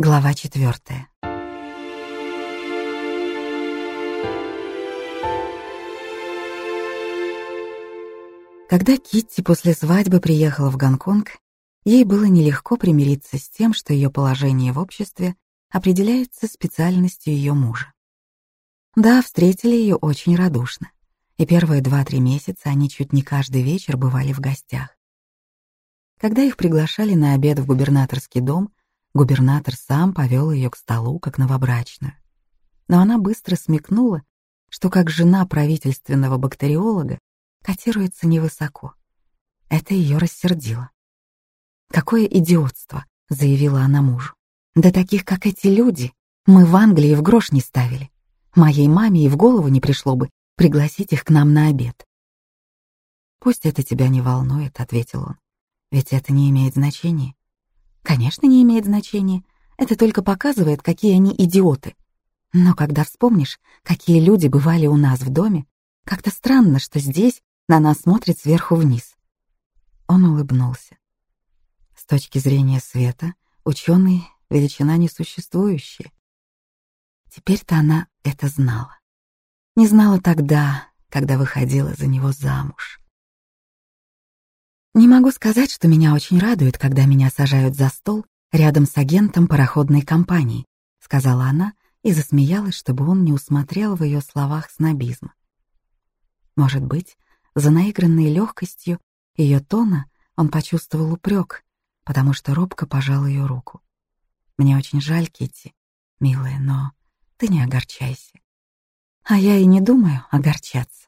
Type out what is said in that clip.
Глава четвертая. Когда Китти после свадьбы приехала в Гонконг, ей было нелегко примириться с тем, что ее положение в обществе определяется специальностью ее мужа. Да, встретили ее очень радушно, и первые два-три месяца они чуть не каждый вечер бывали в гостях. Когда их приглашали на обед в губернаторский дом, Губернатор сам повел ее к столу, как новобрачную. Но она быстро смекнула, что как жена правительственного бактериолога котируется невысоко. Это ее рассердило. «Какое идиотство!» — заявила она мужу. «Да таких, как эти люди, мы в Англии в грош не ставили. Моей маме и в голову не пришло бы пригласить их к нам на обед». «Пусть это тебя не волнует», — ответил он. «Ведь это не имеет значения. Конечно, не имеет значения. Это только показывает, какие они идиоты. Но когда вспомнишь, какие люди бывали у нас в доме, как-то странно, что здесь на нас смотрит сверху вниз. Он улыбнулся. С точки зрения света, ученый — величина несуществующая. Теперь-то она это знала. Не знала тогда, когда выходила за него замуж. Не могу сказать, что меня очень радует, когда меня сажают за стол рядом с агентом пароходной компании, сказала она и засмеялась, чтобы он не усмотрел в ее словах снобизма. Может быть, за наигранной легкостью ее тона он почувствовал упрек, потому что робко пожал ее руку. Мне очень жаль, Китти, милая, но ты не огорчайся. А я и не думаю огорчаться.